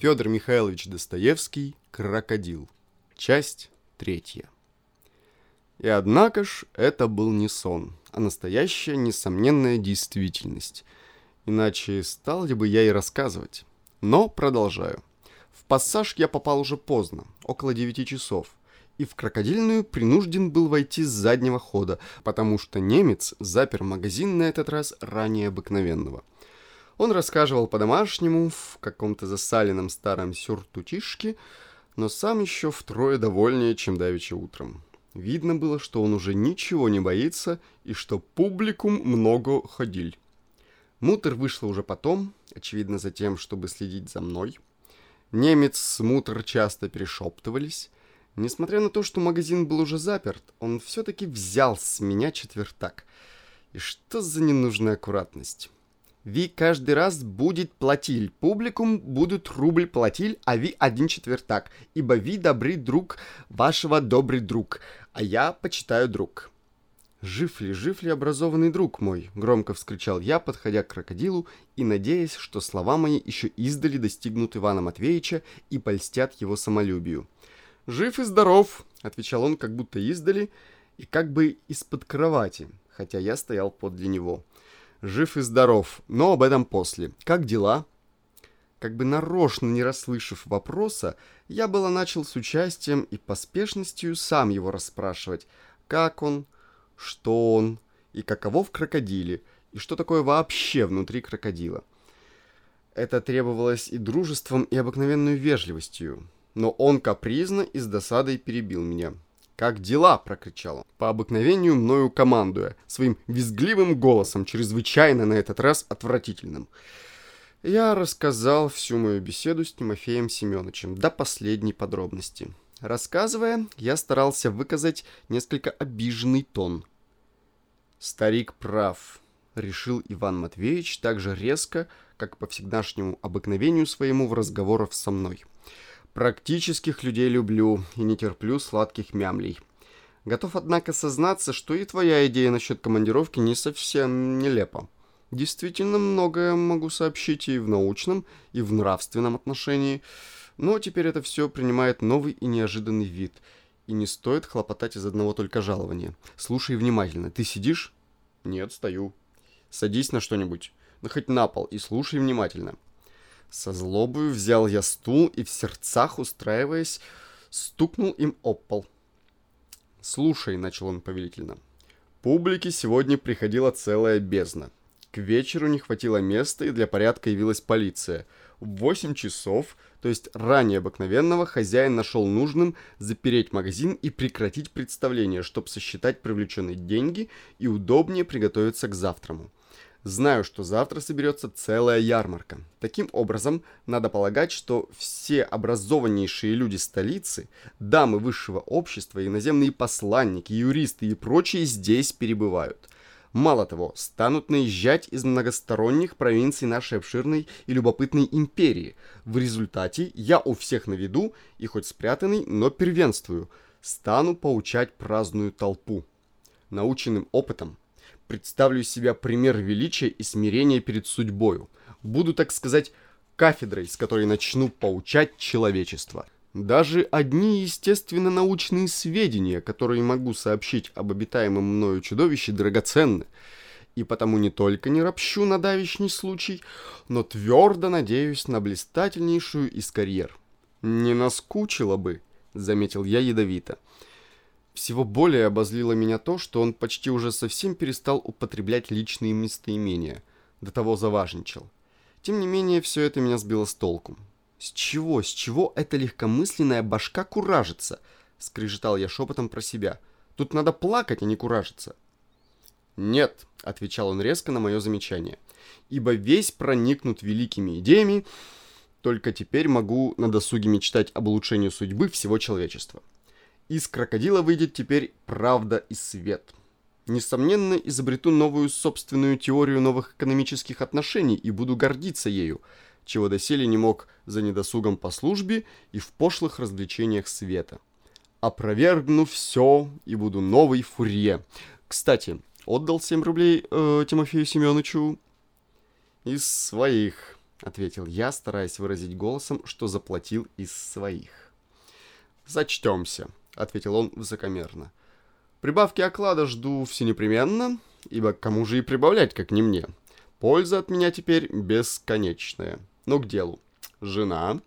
Федор Михайлович Достоевский «Крокодил». Часть третья. И однако ж это был не сон, а настоящая несомненная действительность. Иначе стал ли бы я и рассказывать. Но продолжаю. В пассаж я попал уже поздно, около девяти часов, и в крокодильную принужден был войти с заднего хода, потому что немец запер магазин на этот раз ранее обыкновенного. Он рассказывал по-домашнему, в каком-то засаленном старом сюртутишке, но сам еще втрое довольнее, чем давеча утром. Видно было, что он уже ничего не боится и что публикум много ходиль. Мутер вышла уже потом, очевидно за тем, чтобы следить за мной. Немец с Мутер часто перешептывались. Несмотря на то, что магазин был уже заперт, он все-таки взял с меня четвертак. И что за ненужная аккуратность? Ви каждый раз будет платиль, публикум будут рубль платиль, а ви один четвертак, ибо ви добрый друг вашего добрый друг, а я почитаю друг. «Жив ли, жив ли образованный друг мой?» — громко вскричал я, подходя к крокодилу и надеясь, что слова мои еще издали достигнут Ивана Матвеевича и польстят его самолюбию. «Жив и здоров!» — отвечал он как будто издали и как бы из-под кровати, хотя я стоял подле него жив и здоров, но об этом после. Как дела?» Как бы нарочно не расслышав вопроса, я было начал с участием и поспешностью сам его расспрашивать, как он, что он, и каково в крокодиле, и что такое вообще внутри крокодила. Это требовалось и дружеством, и обыкновенной вежливостью, но он капризно и с досадой перебил меня. «Как дела?» – прокричал он, по обыкновению мною командуя, своим визгливым голосом, чрезвычайно на этот раз отвратительным. Я рассказал всю мою беседу с Тимофеем Семеновичем до последней подробности. Рассказывая, я старался выказать несколько обиженный тон. «Старик прав», — решил Иван Матвеевич так же резко, как по всегдашнему обыкновению своему в разговорах со мной. Практических людей люблю и не терплю сладких мямлей. Готов, однако, сознаться, что и твоя идея насчет командировки не совсем нелепа. Действительно, многое могу сообщить и в научном, и в нравственном отношении, но теперь это все принимает новый и неожиданный вид, и не стоит хлопотать из одного только жалования. Слушай внимательно. Ты сидишь? Нет, стою. Садись на что-нибудь, ну хоть на пол, и слушай внимательно. Со злобою взял я стул и в сердцах, устраиваясь, стукнул им об пол. «Слушай», — начал он повелительно, — «публике сегодня приходила целая бездна. К вечеру не хватило места, и для порядка явилась полиция. В 8 часов, то есть ранее обыкновенного, хозяин нашел нужным запереть магазин и прекратить представление, чтобы сосчитать привлеченные деньги и удобнее приготовиться к завтраму. Знаю, что завтра соберется целая ярмарка. Таким образом, надо полагать, что все образованнейшие люди столицы, дамы высшего общества, иноземные посланники, юристы и прочие здесь перебывают. Мало того, станут наезжать из многосторонних провинций нашей обширной и любопытной империи. В результате я у всех на виду и хоть спрятанный, но первенствую. Стану поучать праздную толпу. Наученным опытом представлю из себя пример величия и смирения перед судьбою. Буду, так сказать, кафедрой, с которой начну поучать человечество. Даже одни естественно-научные сведения, которые могу сообщить об обитаемом мною чудовище, драгоценны. И потому не только не ропщу на давишний случай, но твердо надеюсь на блистательнейшую из карьер. «Не наскучило бы», — заметил я ядовито. Всего более обозлило меня то, что он почти уже совсем перестал употреблять личные местоимения, до того заважничал. Тем не менее, все это меня сбило с толку. «С чего, с чего эта легкомысленная башка куражится?» — скрежетал я шепотом про себя. «Тут надо плакать, а не куражиться». «Нет», — отвечал он резко на мое замечание, «ибо весь проникнут великими идеями, только теперь могу на досуге мечтать об улучшении судьбы всего человечества. Из крокодила выйдет теперь правда и свет. Несомненно, изобрету новую собственную теорию новых экономических отношений и буду гордиться ею, чего доселе не мог за недосугом по службе и в пошлых развлечениях света. Опровергну все и буду новый фурье. Кстати, отдал 7 рублей э, Тимофею Семеновичу из своих. — ответил я, стараясь выразить голосом, что заплатил из своих. «Зачтемся», — ответил он высокомерно. «Прибавки оклада жду всенепременно, ибо кому же и прибавлять, как не мне. Польза от меня теперь бесконечная. Но к делу. Жена...»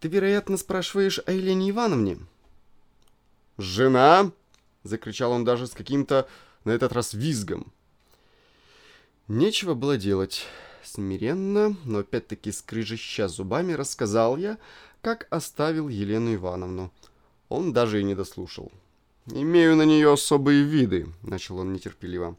«Ты, вероятно, спрашиваешь о Елене Ивановне?» «Жена!» — закричал он даже с каким-то, на этот раз, визгом. Нечего было делать. Смиренно, но опять-таки скрыжища зубами, рассказал я, как оставил Елену Ивановну. Он даже и не дослушал. «Имею на нее особые виды», — начал он нетерпеливо.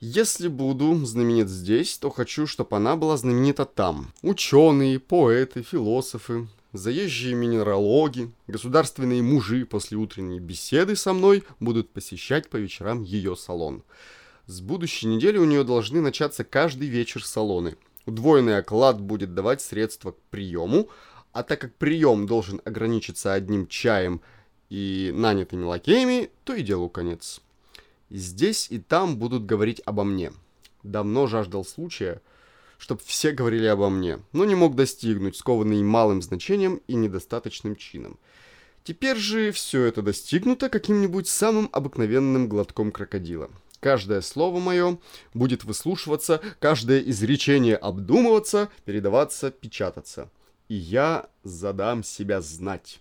«Если буду знаменит здесь, то хочу, чтобы она была знаменита там. Ученые, поэты, философы, заезжие минералоги, государственные мужи после утренней беседы со мной будут посещать по вечерам ее салон. С будущей недели у нее должны начаться каждый вечер салоны. Удвоенный оклад будет давать средства к приему, а так как прием должен ограничиться одним чаем и нанятыми лакеями, то и делу конец. Здесь и там будут говорить обо мне. Давно жаждал случая, чтобы все говорили обо мне, но не мог достигнуть, скованный малым значением и недостаточным чином. Теперь же все это достигнуто каким-нибудь самым обыкновенным глотком крокодила. Каждое слово мое будет выслушиваться, каждое изречение обдумываться, передаваться, печататься. И я задам себя знать.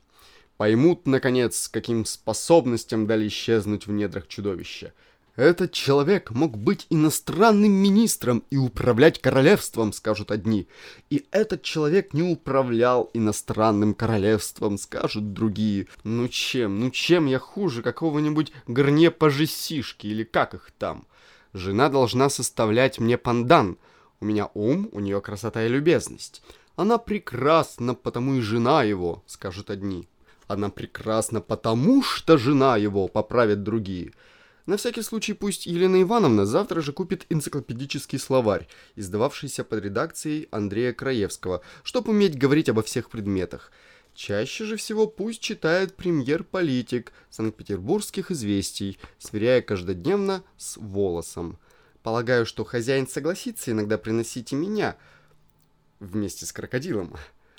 Поймут, наконец, каким способностям дали исчезнуть в недрах чудовища. Этот человек мог быть иностранным министром и управлять королевством, скажут одни. И этот человек не управлял иностранным королевством, скажут другие. Ну чем, ну чем я хуже какого-нибудь горне-пожесишки или как их там? Жена должна составлять мне пандан. У меня ум, у нее красота и любезность. Она прекрасна, потому и жена его, скажут одни. Она прекрасна, потому что жена его, поправят другие. На всякий случай пусть Елена Ивановна завтра же купит энциклопедический словарь, издававшийся под редакцией Андрея Краевского, чтобы уметь говорить обо всех предметах. Чаще же всего пусть читает премьер-политик Санкт-Петербургских известий, сверяя каждодневно с волосом. Полагаю, что хозяин согласится иногда приносить и меня вместе с крокодилом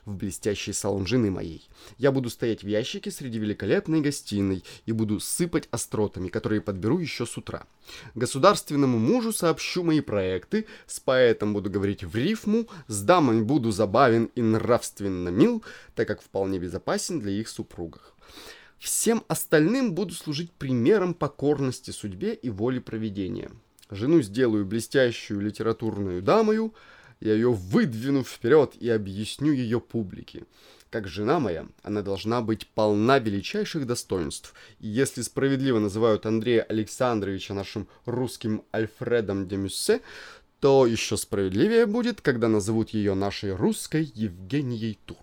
в блестящий салон жены моей. Я буду стоять в ящике среди великолепной гостиной и буду сыпать остротами, которые подберу еще с утра. Государственному мужу сообщу мои проекты, с поэтом буду говорить в рифму, с дамами буду забавен и нравственно мил, так как вполне безопасен для их супругов. Всем остальным буду служить примером покорности судьбе и воле проведения. Жену сделаю блестящую литературную дамою, я ее выдвину вперед и объясню ее публике. Как жена моя, она должна быть полна величайших достоинств. И если справедливо называют Андрея Александровича нашим русским Альфредом де Мюссе, то еще справедливее будет, когда назовут ее нашей русской Евгенией Тур.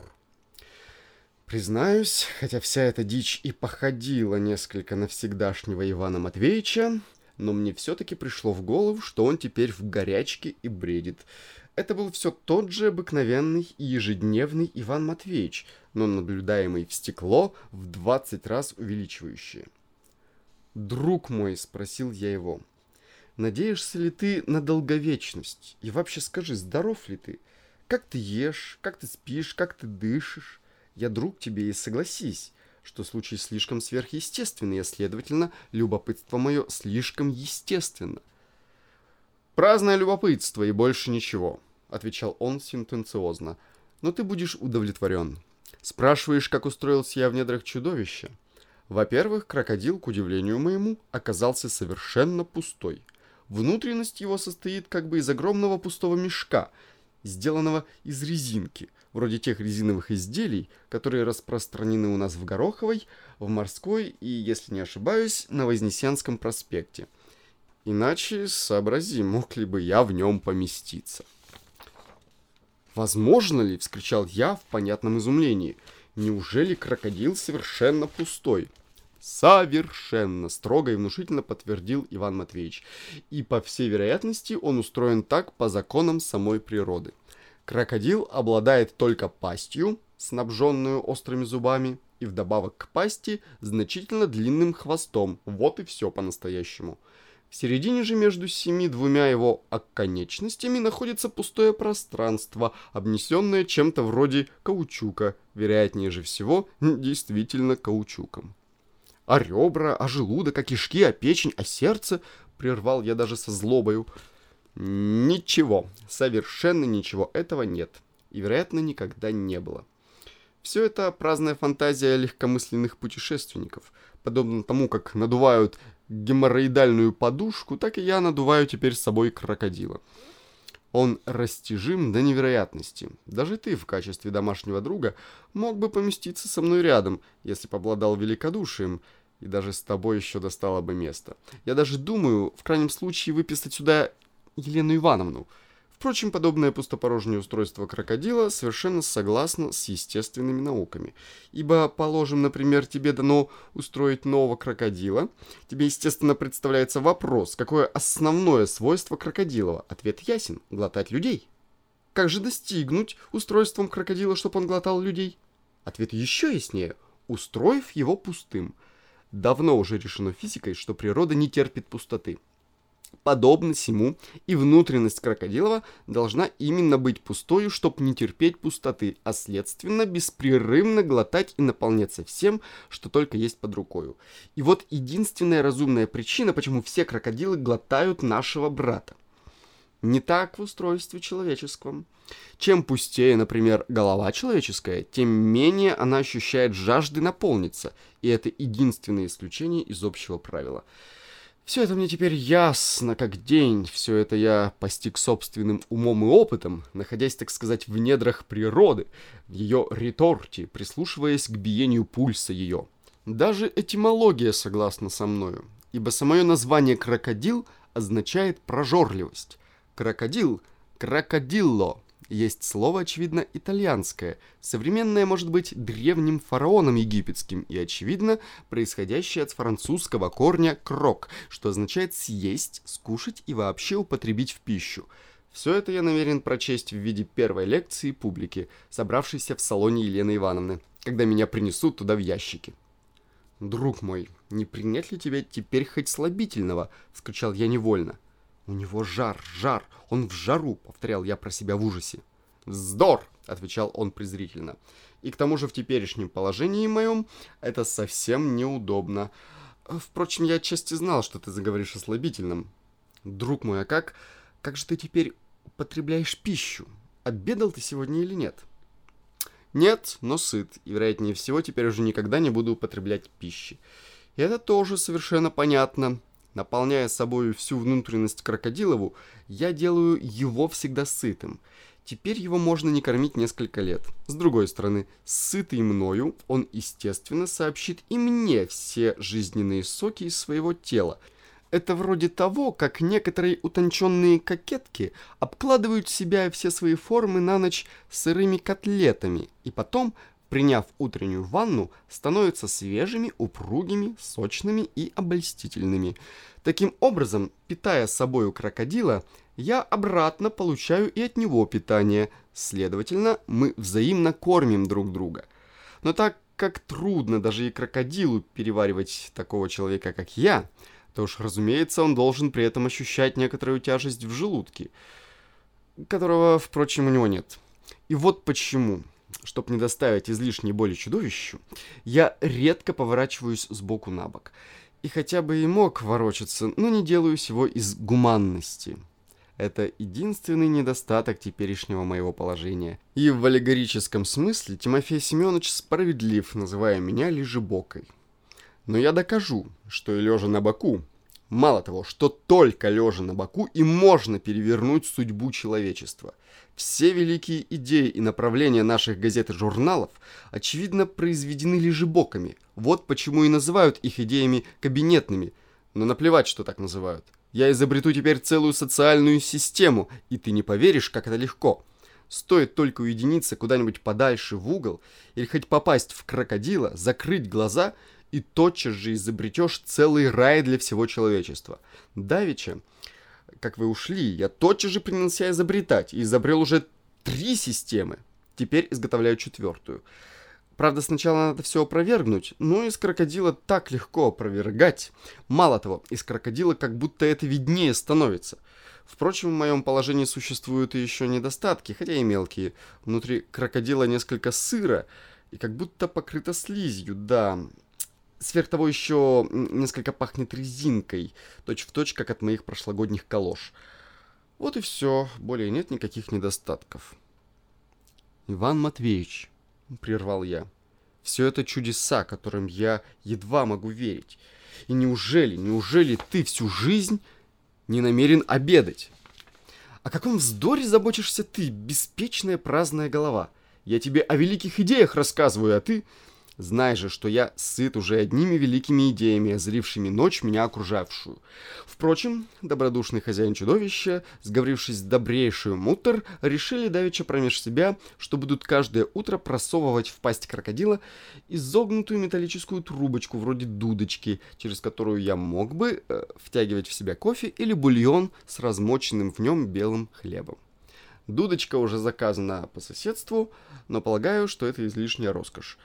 Признаюсь, хотя вся эта дичь и походила несколько на всегдашнего Ивана Матвеевича, но мне все-таки пришло в голову, что он теперь в горячке и бредит. Это был все тот же обыкновенный и ежедневный Иван Матвеевич, но наблюдаемый в стекло в 20 раз увеличивающее. «Друг мой», — спросил я его, — «надеешься ли ты на долговечность? И вообще скажи, здоров ли ты? Как ты ешь, как ты спишь, как ты дышишь? Я друг тебе и согласись, что случай слишком сверхъестественный, а следовательно, любопытство мое слишком естественно. «Праздное любопытство и больше ничего», — отвечал он сентенциозно. «Но ты будешь удовлетворен. Спрашиваешь, как устроился я в недрах чудовища? Во-первых, крокодил, к удивлению моему, оказался совершенно пустой. Внутренность его состоит как бы из огромного пустого мешка, сделанного из резинки, вроде тех резиновых изделий, которые распространены у нас в Гороховой, в Морской и, если не ошибаюсь, на Вознесенском проспекте. Иначе сообрази, мог ли бы я в нем поместиться. «Возможно ли?» — вскричал я в понятном изумлении. «Неужели крокодил совершенно пустой?» «Совершенно!» — строго и внушительно подтвердил Иван Матвеевич. «И, по всей вероятности, он устроен так по законам самой природы. Крокодил обладает только пастью, снабженную острыми зубами, и вдобавок к пасти значительно длинным хвостом. Вот и все по-настоящему. В середине же между семи двумя его оконечностями находится пустое пространство, обнесенное чем-то вроде каучука, вероятнее же всего, действительно каучуком. А ребра, а желудок, а кишки, а печень, а сердце, прервал я даже со злобою. Ничего, совершенно ничего этого нет, и, вероятно, никогда не было. Все это праздная фантазия легкомысленных путешественников, подобно тому, как надувают геморроидальную подушку, так и я надуваю теперь с собой крокодила. Он растяжим до невероятности. Даже ты в качестве домашнего друга мог бы поместиться со мной рядом, если бы обладал великодушием, и даже с тобой еще достало бы место. Я даже думаю, в крайнем случае, выписать сюда Елену Ивановну – Впрочем, подобное пустопорожнее устройство крокодила совершенно согласно с естественными науками. Ибо, положим, например, тебе дано устроить нового крокодила, тебе, естественно, представляется вопрос, какое основное свойство крокодилова? Ответ ясен – глотать людей. Как же достигнуть устройством крокодила, чтобы он глотал людей? Ответ еще яснее – устроив его пустым. Давно уже решено физикой, что природа не терпит пустоты. Подобно всему, и внутренность крокодилова должна именно быть пустою, чтобы не терпеть пустоты, а следственно беспрерывно глотать и наполняться всем, что только есть под рукою. И вот единственная разумная причина, почему все крокодилы глотают нашего брата. Не так в устройстве человеческом. Чем пустее, например, голова человеческая, тем менее она ощущает жажды наполниться, и это единственное исключение из общего правила. Все это мне теперь ясно, как день. Все это я постиг собственным умом и опытом, находясь, так сказать, в недрах природы, в ее реторте, прислушиваясь к биению пульса ее. Даже этимология согласна со мною, ибо самое название «крокодил» означает «прожорливость». Крокодил – «крокодилло», есть слово, очевидно, итальянское, современное может быть древним фараоном египетским и, очевидно, происходящее от французского корня «крок», что означает «съесть», «скушать» и вообще употребить в пищу. Все это я намерен прочесть в виде первой лекции публики, собравшейся в салоне Елены Ивановны, когда меня принесут туда в ящики. «Друг мой, не принять ли тебе теперь хоть слабительного?» — вскричал я невольно. «У него жар, жар, он в жару», — повторял я про себя в ужасе. «Вздор!» — отвечал он презрительно. «И к тому же в теперешнем положении моем это совсем неудобно. Впрочем, я отчасти знал, что ты заговоришь о слабительном. Друг мой, а как... Как же ты теперь употребляешь пищу? Обедал ты сегодня или нет?» «Нет, но сыт, и, вероятнее всего, теперь уже никогда не буду употреблять пищи. И это тоже совершенно понятно». Наполняя собой всю внутренность крокодилову, я делаю его всегда сытым. Теперь его можно не кормить несколько лет. С другой стороны, сытый мною, он, естественно, сообщит и мне все жизненные соки из своего тела. Это вроде того, как некоторые утонченные кокетки обкладывают себя и все свои формы на ночь сырыми котлетами, и потом приняв утреннюю ванну, становятся свежими, упругими, сочными и обольстительными. Таким образом, питая собою крокодила, я обратно получаю и от него питание. Следовательно, мы взаимно кормим друг друга. Но так как трудно даже и крокодилу переваривать такого человека, как я, то уж, разумеется, он должен при этом ощущать некоторую тяжесть в желудке, которого, впрочем, у него нет. И вот почему чтобы не доставить излишней боли чудовищу, я редко поворачиваюсь сбоку на бок. И хотя бы и мог ворочаться, но не делаю всего из гуманности. Это единственный недостаток теперешнего моего положения. И в аллегорическом смысле Тимофей Семенович справедлив, называя меня лежебокой. Но я докажу, что и лежа на боку, Мало того, что только лежа на боку и можно перевернуть судьбу человечества. Все великие идеи и направления наших газет и журналов, очевидно, произведены лежебоками. Вот почему и называют их идеями кабинетными. Но наплевать, что так называют. Я изобрету теперь целую социальную систему, и ты не поверишь, как это легко. Стоит только уединиться куда-нибудь подальше в угол, или хоть попасть в крокодила, закрыть глаза – и тотчас же изобретешь целый рай для всего человечества. Давича, как вы ушли, я тотчас же принялся изобретать и изобрел уже три системы. Теперь изготовляю четвертую. Правда, сначала надо все опровергнуть, но из крокодила так легко опровергать. Мало того, из крокодила как будто это виднее становится. Впрочем, в моем положении существуют и еще недостатки, хотя и мелкие. Внутри крокодила несколько сыра и как будто покрыто слизью, да. Сверх того еще несколько пахнет резинкой, точь-в-точь, точь, как от моих прошлогодних калош. Вот и все, более нет никаких недостатков. Иван Матвеевич, прервал я, все это чудеса, которым я едва могу верить. И неужели, неужели ты всю жизнь не намерен обедать? О каком вздоре заботишься ты, беспечная праздная голова? Я тебе о великих идеях рассказываю, а ты Знай же, что я сыт уже одними великими идеями, озарившими ночь меня окружавшую. Впрочем, добродушный хозяин чудовища, сговорившись с добрейшую мутор, решили давеча промеж себя, что будут каждое утро просовывать в пасть крокодила изогнутую металлическую трубочку вроде дудочки, через которую я мог бы э, втягивать в себя кофе или бульон с размоченным в нем белым хлебом. Дудочка уже заказана по соседству, но полагаю, что это излишняя роскошь.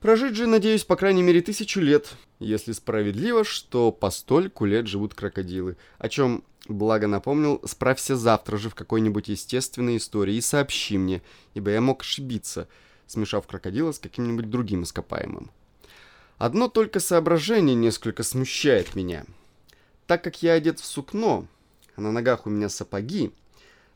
Прожить же, надеюсь, по крайней мере тысячу лет, если справедливо, что по стольку лет живут крокодилы. О чем, благо напомнил, справься завтра же в какой-нибудь естественной истории и сообщи мне, ибо я мог ошибиться, смешав крокодила с каким-нибудь другим ископаемым. Одно только соображение несколько смущает меня. Так как я одет в сукно, а на ногах у меня сапоги,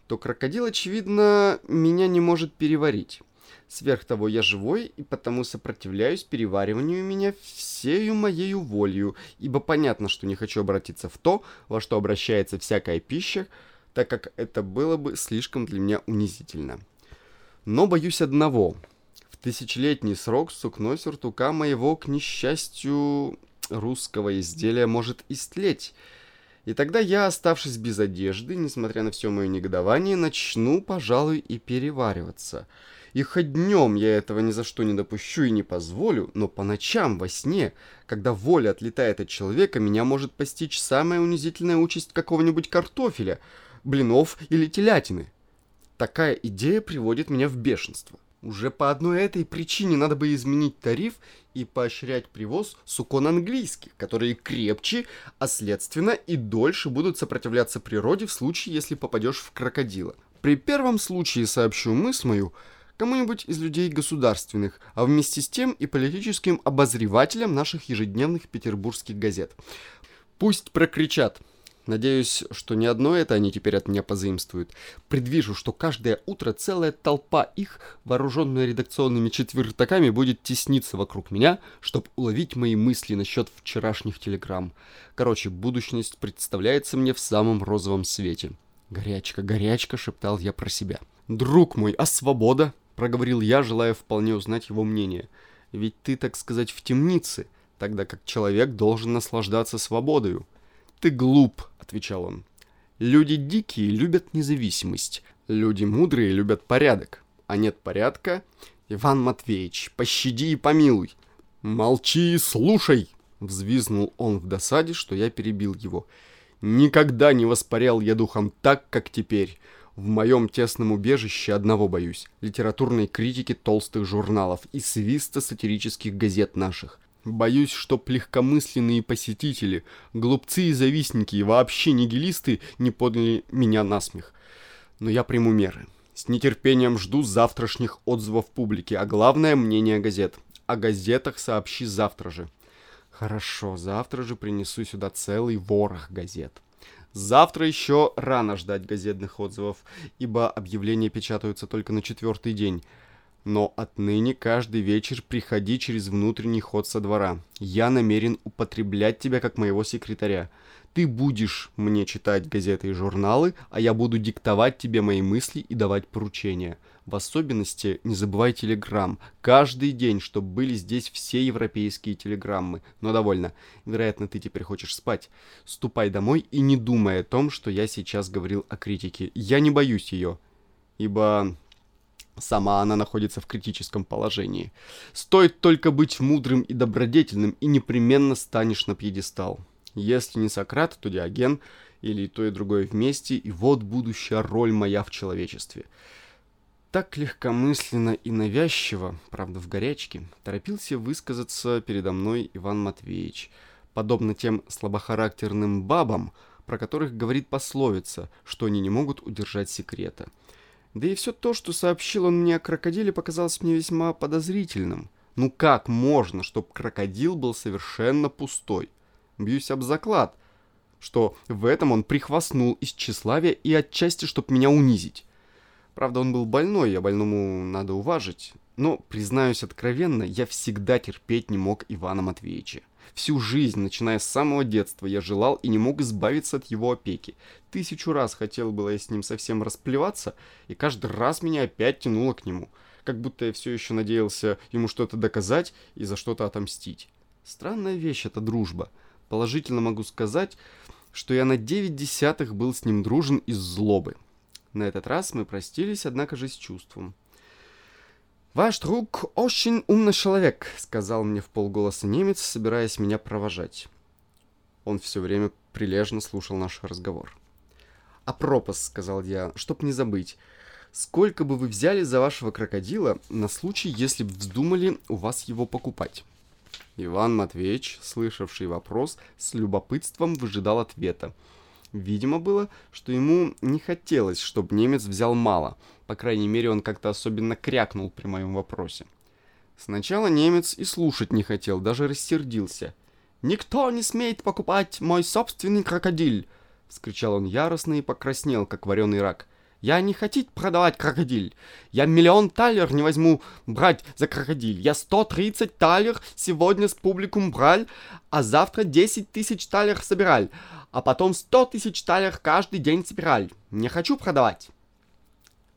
то крокодил, очевидно, меня не может переварить. Сверх того, я живой, и потому сопротивляюсь перевариванию меня всею моею волею, ибо понятно, что не хочу обратиться в то, во что обращается всякая пища, так как это было бы слишком для меня унизительно. Но боюсь одного. В тысячелетний срок сукно сюртука моего, к несчастью, русского изделия может истлеть, и тогда я, оставшись без одежды, несмотря на все мое негодование, начну, пожалуй, и перевариваться — и хоть днем я этого ни за что не допущу и не позволю, но по ночам во сне, когда воля отлетает от человека, меня может постичь самая унизительная участь какого-нибудь картофеля, блинов или телятины. Такая идея приводит меня в бешенство. Уже по одной этой причине надо бы изменить тариф и поощрять привоз сукон английских, которые крепче, а следственно и дольше будут сопротивляться природе в случае, если попадешь в крокодила. При первом случае сообщу мысль мою – кому-нибудь из людей государственных, а вместе с тем и политическим обозревателям наших ежедневных петербургских газет. Пусть прокричат. Надеюсь, что ни одно это они теперь от меня позаимствуют. Предвижу, что каждое утро целая толпа их, вооруженная редакционными четвертаками, будет тесниться вокруг меня, чтобы уловить мои мысли насчет вчерашних телеграмм. Короче, будущность представляется мне в самом розовом свете. «Горячка, горячка!» — шептал я про себя. «Друг мой, а свобода?» Проговорил я, желая вполне узнать его мнение. «Ведь ты, так сказать, в темнице, тогда как человек должен наслаждаться свободою». «Ты глуп», — отвечал он. «Люди дикие любят независимость, люди мудрые любят порядок, а нет порядка...» «Иван Матвеевич, пощади и помилуй!» «Молчи и слушай!» — взвизнул он в досаде, что я перебил его. «Никогда не воспарял я духом так, как теперь. В моем тесном убежище одного боюсь – литературной критики толстых журналов и свиста сатирических газет наших. Боюсь, что легкомысленные посетители, глупцы и завистники и вообще нигилисты не подняли меня на смех. Но я приму меры. С нетерпением жду завтрашних отзывов публики, а главное – мнение газет. О газетах сообщи завтра же. Хорошо, завтра же принесу сюда целый ворох газет. Завтра еще рано ждать газетных отзывов, ибо объявления печатаются только на четвертый день. Но отныне каждый вечер приходи через внутренний ход со двора. Я намерен употреблять тебя как моего секретаря. Ты будешь мне читать газеты и журналы, а я буду диктовать тебе мои мысли и давать поручения. В особенности не забывай телеграмм. Каждый день, чтобы были здесь все европейские телеграммы. Но довольно. Вероятно, ты теперь хочешь спать. Ступай домой и не думай о том, что я сейчас говорил о критике. Я не боюсь ее. Ибо Сама она находится в критическом положении. Стоит только быть мудрым и добродетельным, и непременно станешь на пьедестал. Если не Сократ, то Диоген, или то и другое вместе, и вот будущая роль моя в человечестве. Так легкомысленно и навязчиво, правда в горячке, торопился высказаться передо мной Иван Матвеевич, подобно тем слабохарактерным бабам, про которых говорит пословица, что они не могут удержать секрета. Да и все то, что сообщил он мне о крокодиле, показалось мне весьма подозрительным. Ну как можно, чтобы крокодил был совершенно пустой? Бьюсь об заклад, что в этом он прихвастнул из тщеславия и отчасти, чтобы меня унизить. Правда, он был больной, а больному надо уважить. Но, признаюсь откровенно, я всегда терпеть не мог Ивана Матвеевича. Всю жизнь, начиная с самого детства, я желал и не мог избавиться от его опеки. Тысячу раз хотел было я с ним совсем расплеваться, и каждый раз меня опять тянуло к нему. Как будто я все еще надеялся ему что-то доказать и за что-то отомстить. Странная вещь эта дружба. Положительно могу сказать, что я на девять десятых был с ним дружен из злобы. На этот раз мы простились, однако же с чувством. «Ваш друг очень умный человек», — сказал мне в полголоса немец, собираясь меня провожать. Он все время прилежно слушал наш разговор. «А пропас», — сказал я, — «чтоб не забыть. Сколько бы вы взяли за вашего крокодила на случай, если бы вздумали у вас его покупать?» Иван Матвеевич, слышавший вопрос, с любопытством выжидал ответа. Видимо было, что ему не хотелось, чтобы немец взял мало. По крайней мере, он как-то особенно крякнул при моем вопросе. Сначала немец и слушать не хотел, даже рассердился. «Никто не смеет покупать мой собственный крокодиль!» — вскричал он яростно и покраснел, как вареный рак. Я не хотите продавать крокодиль. Я миллион талер не возьму брать за крокодиль. Я 130 талер сегодня с публикум брал, а завтра 10 тысяч талер собирал. А потом 100 тысяч талер каждый день собирал. Не хочу продавать.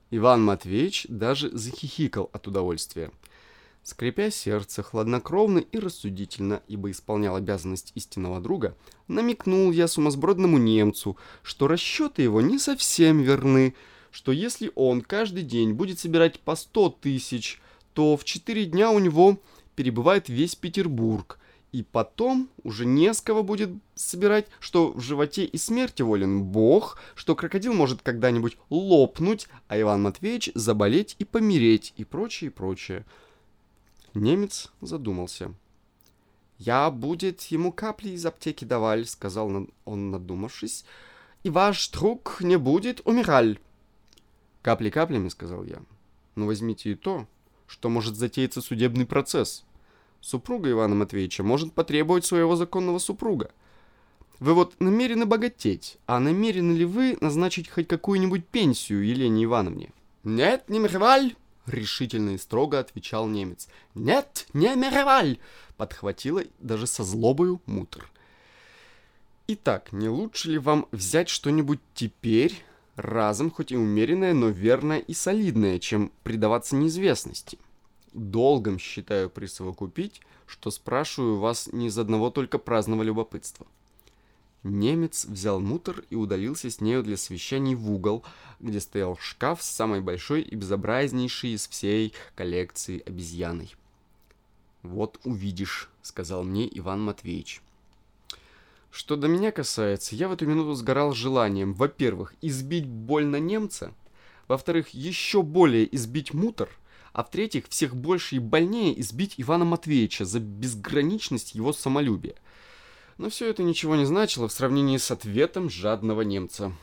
Иван Матвеевич даже захихикал от удовольствия. Скрипя сердце, хладнокровно и рассудительно, ибо исполнял обязанность истинного друга, намекнул я сумасбродному немцу, что расчеты его не совсем верны, что если он каждый день будет собирать по 100 тысяч, то в 4 дня у него перебывает весь Петербург, и потом уже не с кого будет собирать, что в животе и смерти волен Бог, что крокодил может когда-нибудь лопнуть, а Иван Матвеевич заболеть и помереть, и прочее, и прочее. Немец задумался. «Я будет ему капли из аптеки даваль», — сказал он, надумавшись, — «и ваш друг не будет умираль». «Капли каплями», — сказал я. «Но возьмите и то, что может затеяться судебный процесс. Супруга Ивана Матвеевича может потребовать своего законного супруга. Вы вот намерены богатеть, а намерены ли вы назначить хоть какую-нибудь пенсию Елене Ивановне?» «Нет, не михваль!» — решительно и строго отвечал немец. «Нет, не мироваль!» — подхватила даже со злобою мутр. «Итак, не лучше ли вам взять что-нибудь теперь, разом, хоть и умеренное, но верное и солидное, чем предаваться неизвестности. Долгом считаю присовокупить, что спрашиваю вас не из одного только праздного любопытства. Немец взял мутор и удалился с нею для совещаний в угол, где стоял шкаф с самой большой и безобразнейшей из всей коллекции обезьяной. «Вот увидишь», — сказал мне Иван Матвеевич. Что до меня касается, я в эту минуту сгорал желанием, во-первых, избить больно немца, во-вторых, еще более избить мутор, а в-третьих, всех больше и больнее избить Ивана Матвеевича за безграничность его самолюбия. Но все это ничего не значило в сравнении с ответом жадного немца.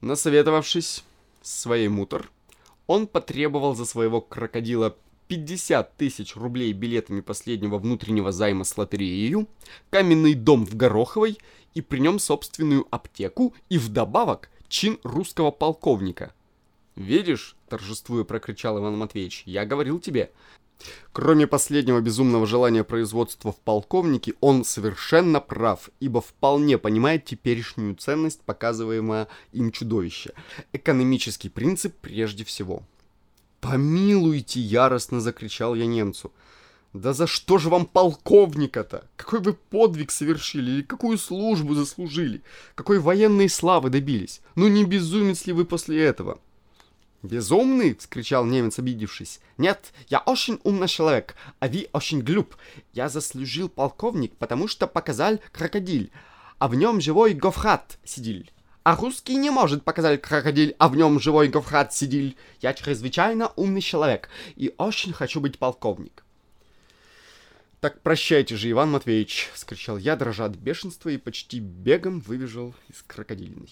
Насоветовавшись своей мутор, он потребовал за своего крокодила 50 тысяч рублей билетами последнего внутреннего займа с лотереей, каменный дом в Гороховой и при нем собственную аптеку и вдобавок чин русского полковника. «Видишь?» – торжествуя прокричал Иван Матвеевич. «Я говорил тебе». Кроме последнего безумного желания производства в полковнике, он совершенно прав, ибо вполне понимает теперешнюю ценность, показываемого им чудовища. Экономический принцип прежде всего. «Помилуйте!» — яростно закричал я немцу. «Да за что же вам полковника-то? Какой вы подвиг совершили или какую службу заслужили? Какой военной славы добились? Ну не безумец ли вы после этого?» «Безумный?» — вскричал немец, обидевшись. «Нет, я очень умный человек, а вы очень глуп. Я заслужил полковник, потому что показал крокодиль, а в нем живой гофрат сидел. А русский не может показать крокодиль, а в нем живой Говхат сидиль. Я чрезвычайно умный человек и очень хочу быть полковник. «Так прощайте же, Иван Матвеевич!» — скричал я, дрожа от бешенства, и почти бегом выбежал из крокодильной.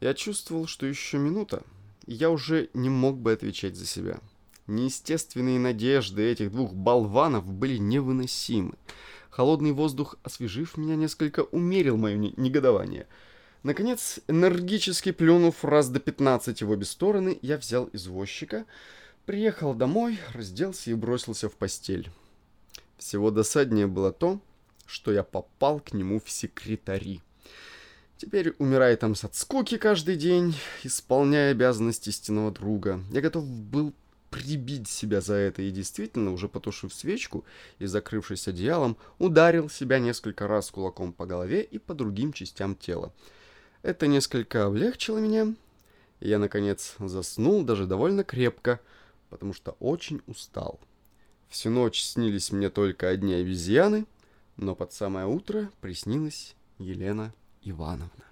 Я чувствовал, что еще минута, я уже не мог бы отвечать за себя. Неестественные надежды этих двух болванов были невыносимы. Холодный воздух, освежив меня несколько, умерил мое негодование. Наконец, энергически плюнув раз до пятнадцати в обе стороны, я взял извозчика, приехал домой, разделся и бросился в постель. Всего досаднее было то, что я попал к нему в секретари. Теперь, умирая там от скуки каждый день, исполняя обязанности истинного друга, я готов был прибить себя за это и действительно, уже потушив свечку и закрывшись одеялом, ударил себя несколько раз кулаком по голове и по другим частям тела. Это несколько облегчило меня, и я, наконец, заснул даже довольно крепко, потому что очень устал. Всю ночь снились мне только одни обезьяны, но под самое утро приснилась Елена Ивановна.